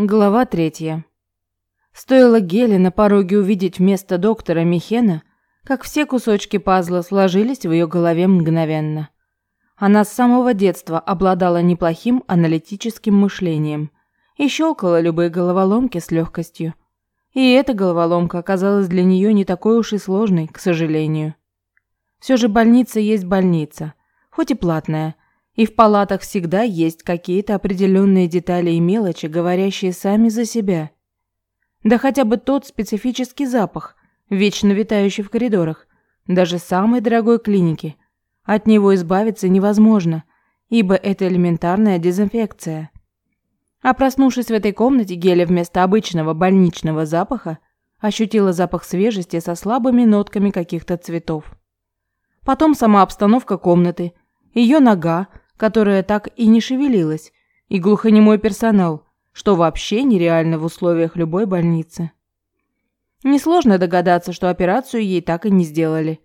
Глава третья. Стоило Геле на пороге увидеть вместо доктора Михена, как все кусочки пазла сложились в ее голове мгновенно. Она с самого детства обладала неплохим аналитическим мышлением и щелкала любые головоломки с легкостью. И эта головоломка оказалась для нее не такой уж и сложной, к сожалению. Все же больница есть больница, хоть и платная – и в палатах всегда есть какие-то определенные детали и мелочи, говорящие сами за себя. Да хотя бы тот специфический запах, вечно витающий в коридорах, даже самой дорогой клиники. От него избавиться невозможно, ибо это элементарная дезинфекция. А проснувшись в этой комнате, Геля вместо обычного больничного запаха ощутила запах свежести со слабыми нотками каких-то цветов. Потом сама обстановка комнаты, ее нога, которая так и не шевелилась, и глухонемой персонал, что вообще нереально в условиях любой больницы. Несложно догадаться, что операцию ей так и не сделали.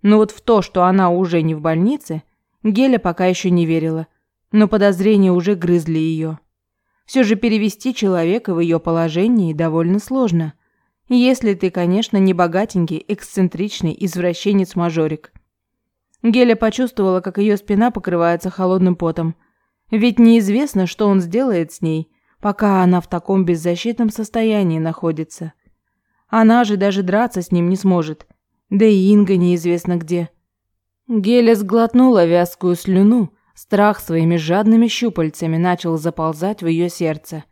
Но вот в то, что она уже не в больнице, Геля пока еще не верила, но подозрения уже грызли ее. Все же перевести человека в ее положении довольно сложно. Если ты, конечно, не богатенький, эксцентричный извращенец-мажорик – Геля почувствовала, как ее спина покрывается холодным потом. Ведь неизвестно, что он сделает с ней, пока она в таком беззащитном состоянии находится. Она же даже драться с ним не сможет. Да и Инга неизвестно где. Геля сглотнула вязкую слюну. Страх своими жадными щупальцами начал заползать в ее сердце.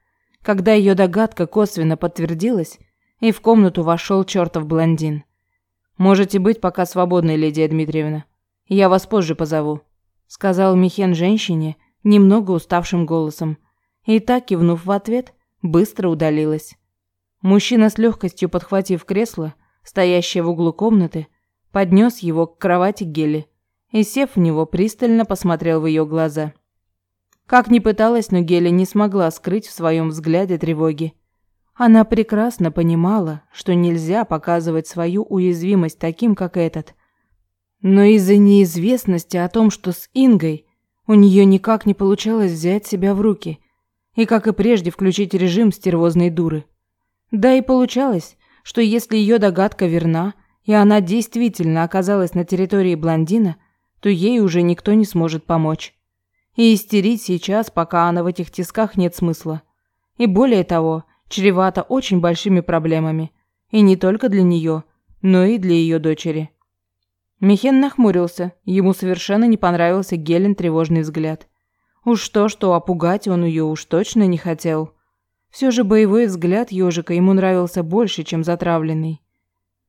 Когда ее догадка косвенно подтвердилась, и в комнату вошел чертов блондин. «Можете быть пока свободной, Лидия Дмитриевна», «Я вас позже позову», – сказал Михен женщине немного уставшим голосом. И так, кивнув в ответ, быстро удалилась. Мужчина с легкостью подхватив кресло, стоящее в углу комнаты, поднес его к кровати Гели и, сев в него, пристально посмотрел в ее глаза. Как ни пыталась, но Геля не смогла скрыть в своем взгляде тревоги. Она прекрасно понимала, что нельзя показывать свою уязвимость таким, как этот, но из-за неизвестности о том, что с Ингой, у нее никак не получалось взять себя в руки и, как и прежде, включить режим стервозной дуры. Да и получалось, что если ее догадка верна, и она действительно оказалась на территории блондина, то ей уже никто не сможет помочь. И истерить сейчас, пока она в этих тисках, нет смысла. И более того, чревато очень большими проблемами. И не только для нее, но и для ее дочери. Михен нахмурился. Ему совершенно не понравился Гелен тревожный взгляд. Уж то-что, опугать он ее уж точно не хотел. Все же боевой взгляд ежика ему нравился больше, чем затравленный.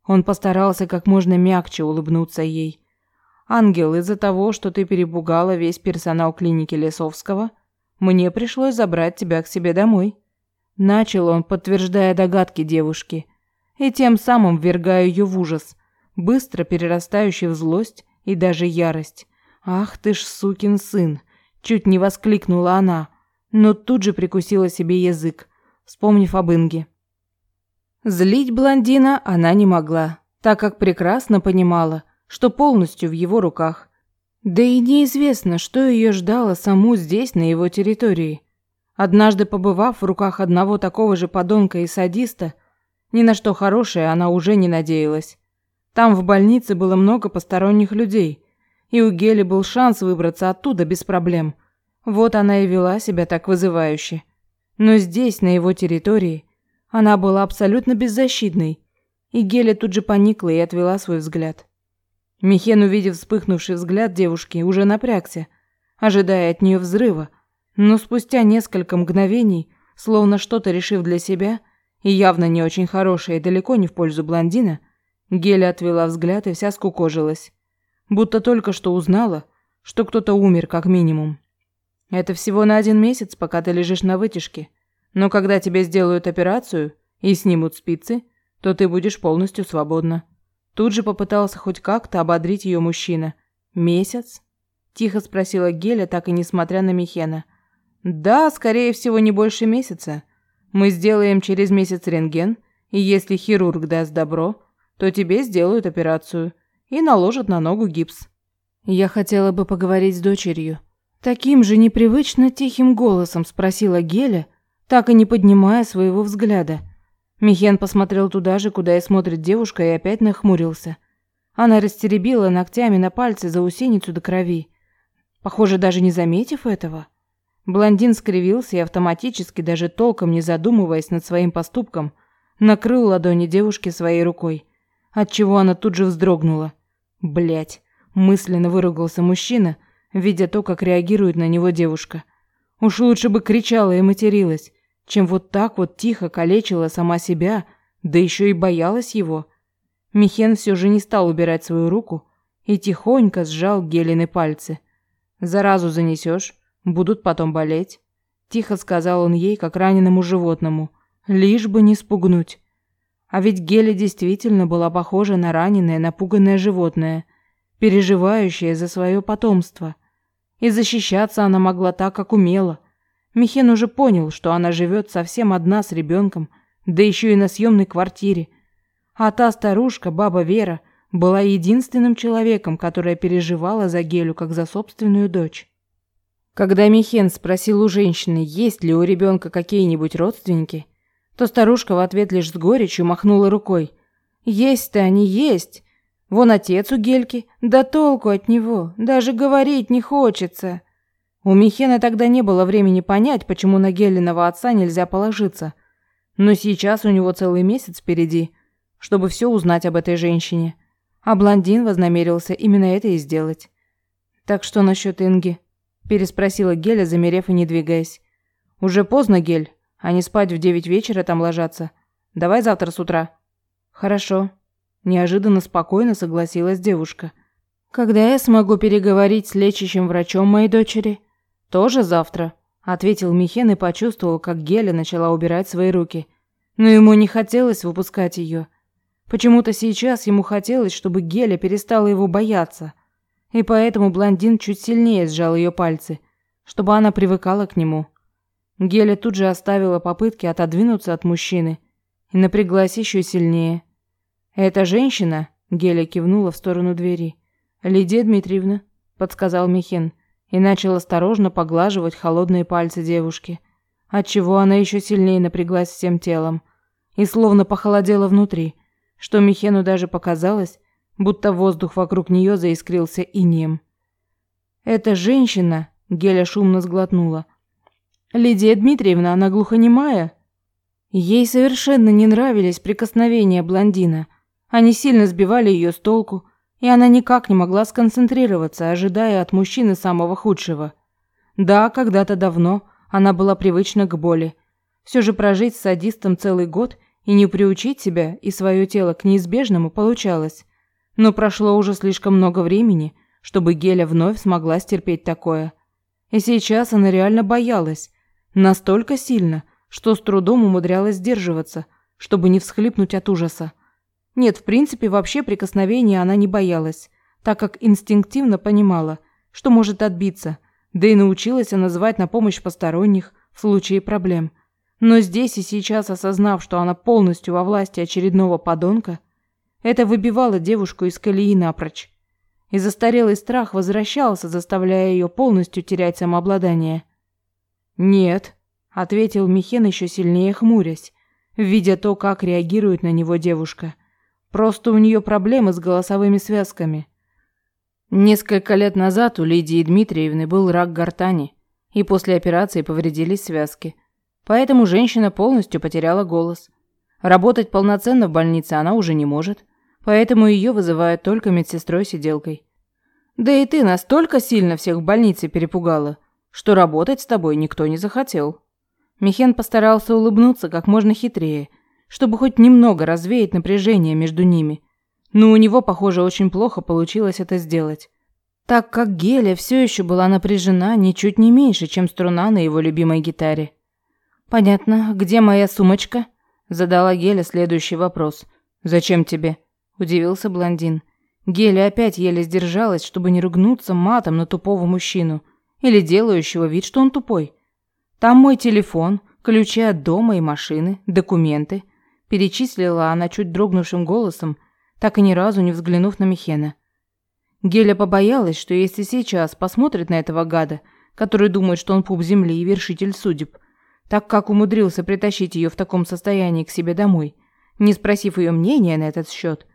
Он постарался как можно мягче улыбнуться ей. «Ангел, из-за того, что ты перепугала весь персонал клиники Лесовского, мне пришлось забрать тебя к себе домой». Начал он, подтверждая догадки девушки, и тем самым ввергая ее в ужас – быстро перерастающий в злость и даже ярость. «Ах ты ж сукин сын!» – чуть не воскликнула она, но тут же прикусила себе язык, вспомнив об Инге. Злить блондина она не могла, так как прекрасно понимала, что полностью в его руках. Да и неизвестно, что ее ждало саму здесь, на его территории. Однажды побывав в руках одного такого же подонка и садиста, ни на что хорошее она уже не надеялась. Там в больнице было много посторонних людей, и у Гели был шанс выбраться оттуда без проблем. Вот она и вела себя так вызывающе. Но здесь, на его территории, она была абсолютно беззащитной, и Геля тут же поникла и отвела свой взгляд. Михен, увидев вспыхнувший взгляд девушки, уже напрягся, ожидая от нее взрыва, но спустя несколько мгновений, словно что-то решив для себя, и явно не очень хорошее и далеко не в пользу блондина, Геля отвела взгляд и вся скукожилась. Будто только что узнала, что кто-то умер как минимум. Это всего на один месяц, пока ты лежишь на вытяжке. Но когда тебе сделают операцию и снимут спицы, то ты будешь полностью свободна. Тут же попытался хоть как-то ободрить ее мужчина. «Месяц?» – тихо спросила Геля, так и несмотря на Михена. «Да, скорее всего, не больше месяца. Мы сделаем через месяц рентген, и если хирург даст добро, то тебе сделают операцию и наложат на ногу гипс. Я хотела бы поговорить с дочерью. Таким же непривычно тихим голосом спросила Геля, так и не поднимая своего взгляда. Михен посмотрел туда же, куда и смотрит девушка, и опять нахмурился. Она растеребила ногтями на пальце заусеницу до крови. Похоже, даже не заметив этого. Блондин скривился и автоматически, даже толком не задумываясь над своим поступком, накрыл ладони девушки своей рукой, отчего она тут же вздрогнула. Блять, мысленно выругался мужчина, видя то, как реагирует на него девушка. Уж лучше бы кричала и материлась, чем вот так вот тихо калечила сама себя, да еще и боялась его. Михен все же не стал убирать свою руку и тихонько сжал Гелины пальцы. «Заразу занесешь, будут потом болеть», – тихо сказал он ей, как раненому животному, лишь бы не спугнуть. А ведь Геля действительно была похожа на раненое, напуганное животное, переживающее за свое потомство. И защищаться она могла так, как умела – Михен уже понял, что она живет совсем одна с ребенком, да еще и на съемной квартире. А та старушка, баба Вера, была единственным человеком, которая переживала за Гелю как за собственную дочь. Когда Михен спросил у женщины, есть ли у ребенка какие-нибудь родственники, то старушка в ответ лишь с горечью махнула рукой. «Есть-то они есть. Вон отец у Гельки, да толку от него, даже говорить не хочется». У Михена тогда не было времени понять, почему на Гелиного отца нельзя положиться. Но сейчас у него целый месяц впереди, чтобы все узнать об этой женщине. А блондин вознамерился именно это и сделать. «Так что насчет Инги?» – переспросила Геля, замерев и не двигаясь. «Уже поздно, Гель, а не спать в девять вечера там ложаться. Давай завтра с утра». «Хорошо», – неожиданно спокойно согласилась девушка. «Когда я смогу переговорить с лечащим врачом моей дочери?» «Тоже завтра», – ответил Михен и почувствовал, как Геля начала убирать свои руки. Но ему не хотелось выпускать ее. Почему-то сейчас ему хотелось, чтобы Геля перестала его бояться. И поэтому блондин чуть сильнее сжал ее пальцы, чтобы она привыкала к нему. Геля тут же оставила попытки отодвинуться от мужчины и напряглась еще сильнее. «Эта женщина», – Геля кивнула в сторону двери. «Лидия Дмитриевна», – подсказал Михен и начал осторожно поглаживать холодные пальцы девушки, отчего она еще сильнее напряглась всем телом и словно похолодела внутри, что Михену даже показалось, будто воздух вокруг нее заискрился инеем. «Эта женщина...» — Геля шумно сглотнула. «Лидия Дмитриевна, она глухонемая?» Ей совершенно не нравились прикосновения блондина. Они сильно сбивали ее с толку, и она никак не могла сконцентрироваться, ожидая от мужчины самого худшего. Да, когда-то давно она была привычна к боли. Все же прожить с садистом целый год и не приучить себя и свое тело к неизбежному получалось. Но прошло уже слишком много времени, чтобы Геля вновь смогла стерпеть такое. И сейчас она реально боялась. Настолько сильно, что с трудом умудрялась сдерживаться, чтобы не всхлипнуть от ужаса. Нет, в принципе, вообще прикосновения она не боялась, так как инстинктивно понимала, что может отбиться, да и научилась она звать на помощь посторонних в случае проблем. Но здесь и сейчас, осознав, что она полностью во власти очередного подонка, это выбивало девушку из колеи напрочь. И застарелый страх возвращался, заставляя ее полностью терять самообладание. «Нет», — ответил Михен еще сильнее хмурясь, видя то, как реагирует на него девушка. Просто у нее проблемы с голосовыми связками. Несколько лет назад у Лидии Дмитриевны был рак гортани, и после операции повредились связки. Поэтому женщина полностью потеряла голос. Работать полноценно в больнице она уже не может, поэтому ее вызывают только медсестрой-сиделкой. Да и ты настолько сильно всех в больнице перепугала, что работать с тобой никто не захотел. Михен постарался улыбнуться как можно хитрее – чтобы хоть немного развеять напряжение между ними. Но у него, похоже, очень плохо получилось это сделать. Так как Геля все еще была напряжена ничуть не меньше, чем струна на его любимой гитаре. «Понятно. Где моя сумочка?» Задала Геля следующий вопрос. «Зачем тебе?» Удивился блондин. Геля опять еле сдержалась, чтобы не ругнуться матом на тупого мужчину. Или делающего вид, что он тупой. «Там мой телефон, ключи от дома и машины, документы. Перечислила она чуть дрогнувшим голосом, так и ни разу не взглянув на Михена. Геля побоялась, что если сейчас посмотрит на этого гада, который думает, что он пуп земли и вершитель судеб, так как умудрился притащить ее в таком состоянии к себе домой, не спросив ее мнения на этот счет,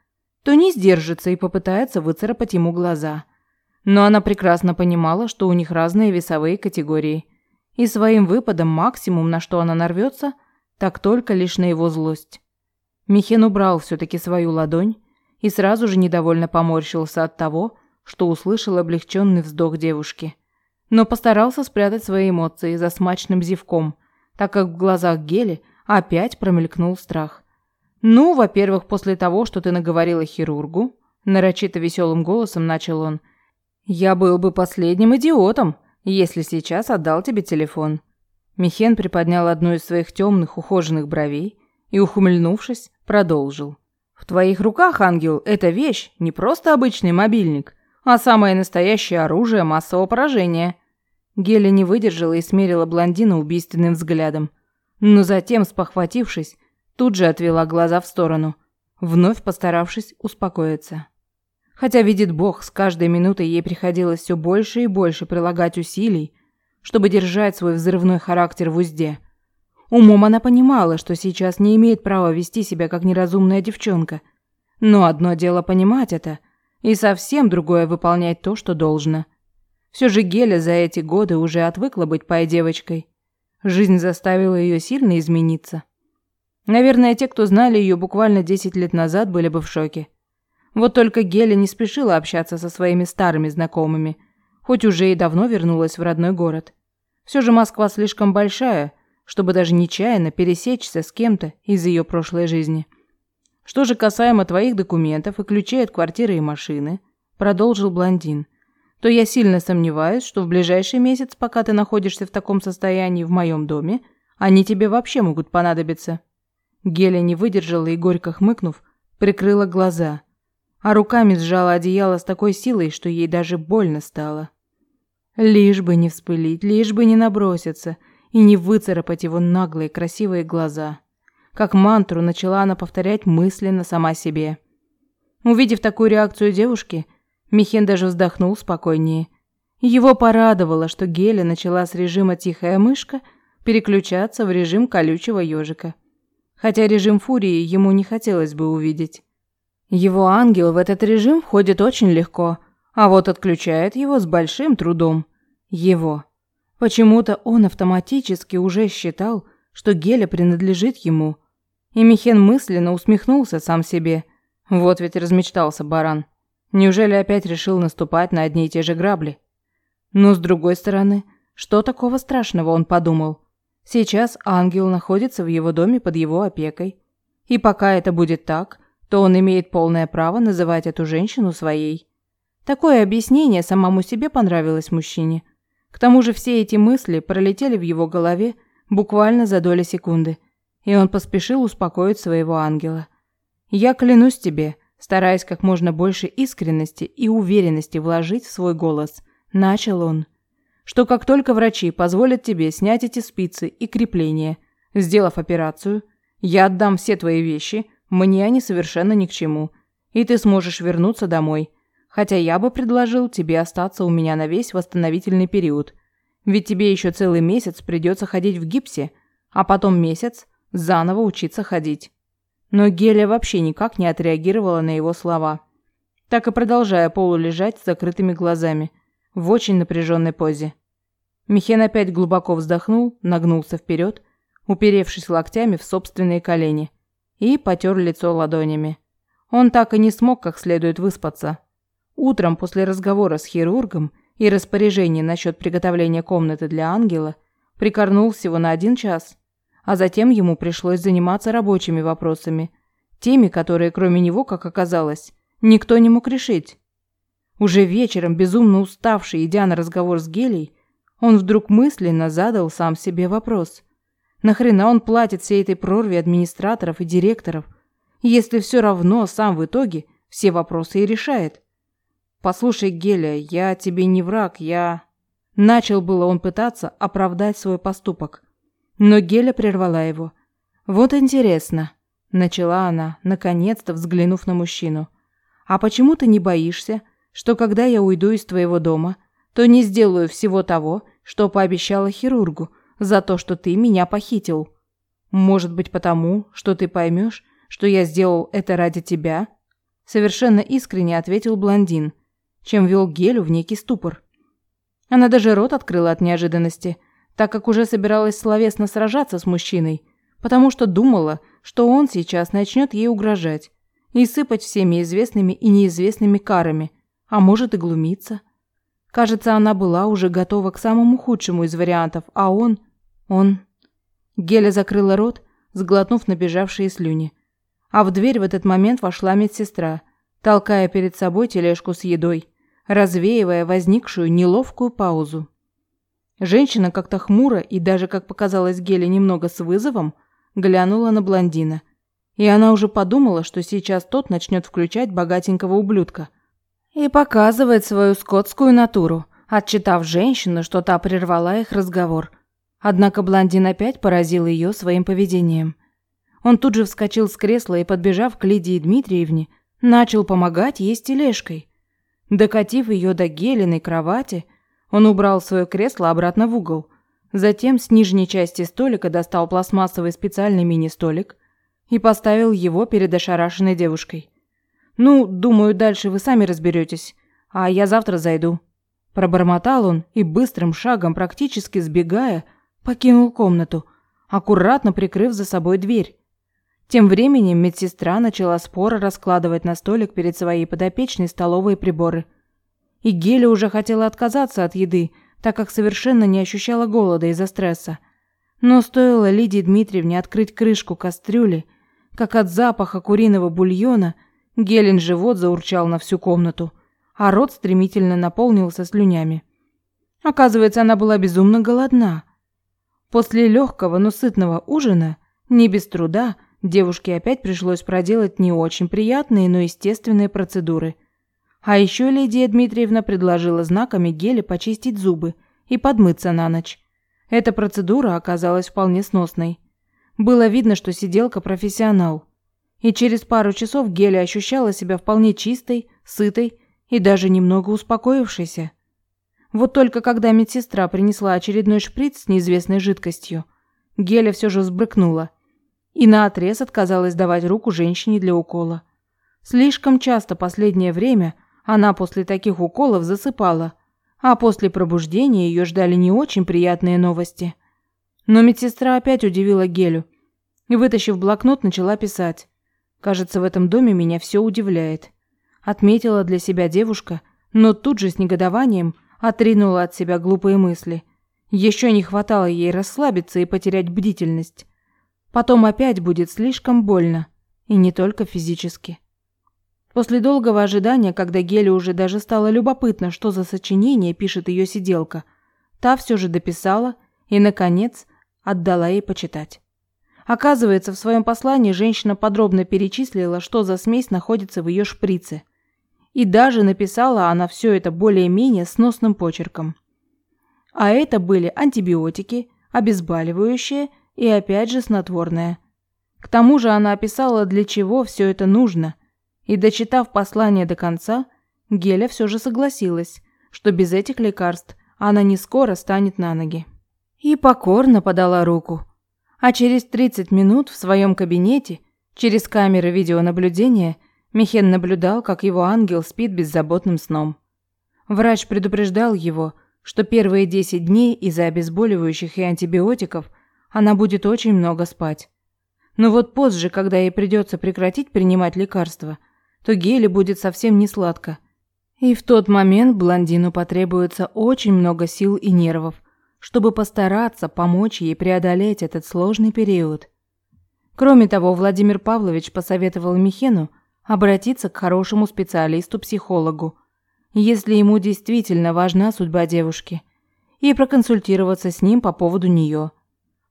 то не сдержится и попытается выцарапать ему глаза. Но она прекрасно понимала, что у них разные весовые категории, и своим выпадом максимум, на что она нарвется, так только лишь на его злость. Михен убрал все-таки свою ладонь и сразу же недовольно поморщился от того, что услышал облегченный вздох девушки. Но постарался спрятать свои эмоции за смачным зевком, так как в глазах Гели опять промелькнул страх. «Ну, во-первых, после того, что ты наговорила хирургу», нарочито веселым голосом начал он, «я был бы последним идиотом, если сейчас отдал тебе телефон». Михен приподнял одну из своих темных ухоженных бровей и, ухмыльнувшись, продолжил. «В твоих руках, ангел, эта вещь не просто обычный мобильник, а самое настоящее оружие массового поражения». Геля не выдержала и смерила блондина убийственным взглядом. Но затем, спохватившись, Тут же отвела глаза в сторону, вновь постаравшись успокоиться. Хотя, видит Бог, с каждой минутой ей приходилось все больше и больше прилагать усилий, чтобы держать свой взрывной характер в узде. Умом она понимала, что сейчас не имеет права вести себя как неразумная девчонка. Но одно дело понимать это, и совсем другое выполнять то, что должно. Все же Геля за эти годы уже отвыкла быть пай-девочкой. Жизнь заставила ее сильно измениться. Наверное, те, кто знали ее буквально 10 лет назад, были бы в шоке. Вот только Геля не спешила общаться со своими старыми знакомыми, хоть уже и давно вернулась в родной город. Все же Москва слишком большая, чтобы даже нечаянно пересечься с кем-то из ее прошлой жизни. Что же касаемо твоих документов и ключей от квартиры и машины, продолжил блондин, то я сильно сомневаюсь, что в ближайший месяц, пока ты находишься в таком состоянии в моем доме, они тебе вообще могут понадобиться. Геля не выдержала и, горько хмыкнув, прикрыла глаза, а руками сжала одеяло с такой силой, что ей даже больно стало. Лишь бы не вспылить, лишь бы не наброситься и не выцарапать его наглые красивые глаза. Как мантру начала она повторять мысленно сама себе. Увидев такую реакцию девушки, Михен даже вздохнул спокойнее. Его порадовало, что Геля начала с режима «тихая мышка» переключаться в режим колючего ежика хотя режим фурии ему не хотелось бы увидеть. Его ангел в этот режим входит очень легко, а вот отключает его с большим трудом. Его. Почему-то он автоматически уже считал, что Геля принадлежит ему. И Михен мысленно усмехнулся сам себе. Вот ведь размечтался баран. Неужели опять решил наступать на одни и те же грабли? Но с другой стороны, что такого страшного он подумал? Сейчас ангел находится в его доме под его опекой. И пока это будет так, то он имеет полное право называть эту женщину своей. Такое объяснение самому себе понравилось мужчине. К тому же все эти мысли пролетели в его голове буквально за доли секунды, и он поспешил успокоить своего ангела. «Я клянусь тебе», стараясь как можно больше искренности и уверенности вложить в свой голос, начал он что как только врачи позволят тебе снять эти спицы и крепления, сделав операцию, я отдам все твои вещи, мне они совершенно ни к чему, и ты сможешь вернуться домой. Хотя я бы предложил тебе остаться у меня на весь восстановительный период. Ведь тебе еще целый месяц придется ходить в гипсе, а потом месяц заново учиться ходить. Но Геля вообще никак не отреагировала на его слова, так и продолжая полулежать с закрытыми глазами – в очень напряженной позе. Михен опять глубоко вздохнул, нагнулся вперед, уперевшись локтями в собственные колени, и потер лицо ладонями. Он так и не смог как следует выспаться. Утром после разговора с хирургом и распоряжения насчет приготовления комнаты для ангела прикорнул всего на один час, а затем ему пришлось заниматься рабочими вопросами, теми, которые кроме него, как оказалось, никто не мог решить. Уже вечером, безумно уставший, идя на разговор с Гелей, он вдруг мысленно задал сам себе вопрос. Нахрена он платит всей этой прорве администраторов и директоров, если все равно сам в итоге все вопросы и решает? «Послушай, Геля, я тебе не враг, я...» Начал было он пытаться оправдать свой поступок. Но Геля прервала его. «Вот интересно», — начала она, наконец-то взглянув на мужчину. «А почему ты не боишься, что когда я уйду из твоего дома, то не сделаю всего того, что пообещала хирургу, за то, что ты меня похитил. Может быть, потому, что ты поймешь, что я сделал это ради тебя?» Совершенно искренне ответил блондин, чем вел Гелю в некий ступор. Она даже рот открыла от неожиданности, так как уже собиралась словесно сражаться с мужчиной, потому что думала, что он сейчас начнет ей угрожать и сыпать всеми известными и неизвестными карами, а может и глумиться. Кажется, она была уже готова к самому худшему из вариантов, а он... он... Геля закрыла рот, сглотнув набежавшие слюни. А в дверь в этот момент вошла медсестра, толкая перед собой тележку с едой, развеивая возникшую неловкую паузу. Женщина как-то хмуро и даже, как показалось Геле, немного с вызовом, глянула на блондина. И она уже подумала, что сейчас тот начнет включать богатенького ублюдка. И показывает свою скотскую натуру, отчитав женщину, что та прервала их разговор. Однако блондин опять поразил ее своим поведением. Он тут же вскочил с кресла и, подбежав к Лидии Дмитриевне, начал помогать ей с тележкой. Докатив ее до Гелиной кровати, он убрал свое кресло обратно в угол. Затем с нижней части столика достал пластмассовый специальный мини-столик и поставил его перед ошарашенной девушкой. «Ну, думаю, дальше вы сами разберетесь, а я завтра зайду». Пробормотал он и быстрым шагом, практически сбегая, покинул комнату, аккуратно прикрыв за собой дверь. Тем временем медсестра начала споро раскладывать на столик перед своей подопечной столовые приборы – и Геля уже хотела отказаться от еды, так как совершенно не ощущала голода из-за стресса. Но стоило Лидии Дмитриевне открыть крышку кастрюли, как от запаха куриного бульона Гелен живот заурчал на всю комнату, а рот стремительно наполнился слюнями. Оказывается, она была безумно голодна. После легкого, но сытного ужина, не без труда, девушке опять пришлось проделать не очень приятные, но естественные процедуры – а еще Лидия Дмитриевна предложила знаками Геле почистить зубы и подмыться на ночь. Эта процедура оказалась вполне сносной. Было видно, что сиделка профессионал. И через пару часов Геля ощущала себя вполне чистой, сытой и даже немного успокоившейся. Вот только когда медсестра принесла очередной шприц с неизвестной жидкостью, Геля все же взбрыкнула и наотрез отказалась давать руку женщине для укола. Слишком часто последнее время она после таких уколов засыпала, а после пробуждения ее ждали не очень приятные новости. Но медсестра опять удивила Гелю и, вытащив блокнот, начала писать. «Кажется, в этом доме меня все удивляет», – отметила для себя девушка, но тут же с негодованием отринула от себя глупые мысли. Еще не хватало ей расслабиться и потерять бдительность. Потом опять будет слишком больно, и не только физически. После долгого ожидания, когда Геле уже даже стало любопытно, что за сочинение пишет ее сиделка, та все же дописала и, наконец, отдала ей почитать. Оказывается, в своем послании женщина подробно перечислила, что за смесь находится в ее шприце. И даже написала она все это более-менее сносным почерком. А это были антибиотики, обезболивающие и опять же снотворное. К тому же она описала, для чего все это нужно – и дочитав послание до конца, Геля все же согласилась, что без этих лекарств она не скоро станет на ноги. И покорно подала руку. А через 30 минут в своем кабинете, через камеры видеонаблюдения, Михен наблюдал, как его ангел спит беззаботным сном. Врач предупреждал его, что первые 10 дней из-за обезболивающих и антибиотиков она будет очень много спать. Но вот позже, когда ей придется прекратить принимать лекарства – то Геле будет совсем не сладко. И в тот момент блондину потребуется очень много сил и нервов, чтобы постараться помочь ей преодолеть этот сложный период. Кроме того, Владимир Павлович посоветовал Михену обратиться к хорошему специалисту-психологу, если ему действительно важна судьба девушки, и проконсультироваться с ним по поводу нее.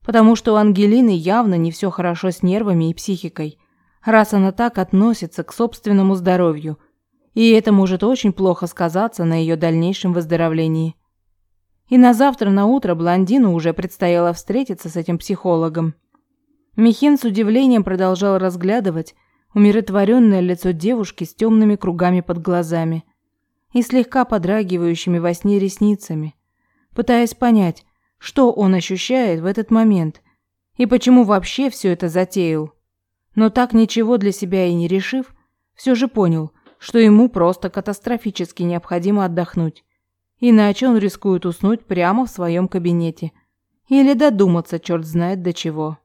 Потому что у Ангелины явно не все хорошо с нервами и психикой, раз она так относится к собственному здоровью, и это может очень плохо сказаться на ее дальнейшем выздоровлении. И на завтра на утро блондину уже предстояло встретиться с этим психологом. Михин с удивлением продолжал разглядывать умиротворенное лицо девушки с темными кругами под глазами и слегка подрагивающими во сне ресницами, пытаясь понять, что он ощущает в этот момент и почему вообще все это затеял. Но так ничего для себя и не решив, все же понял, что ему просто катастрофически необходимо отдохнуть. Иначе он рискует уснуть прямо в своем кабинете. Или додуматься черт знает до чего.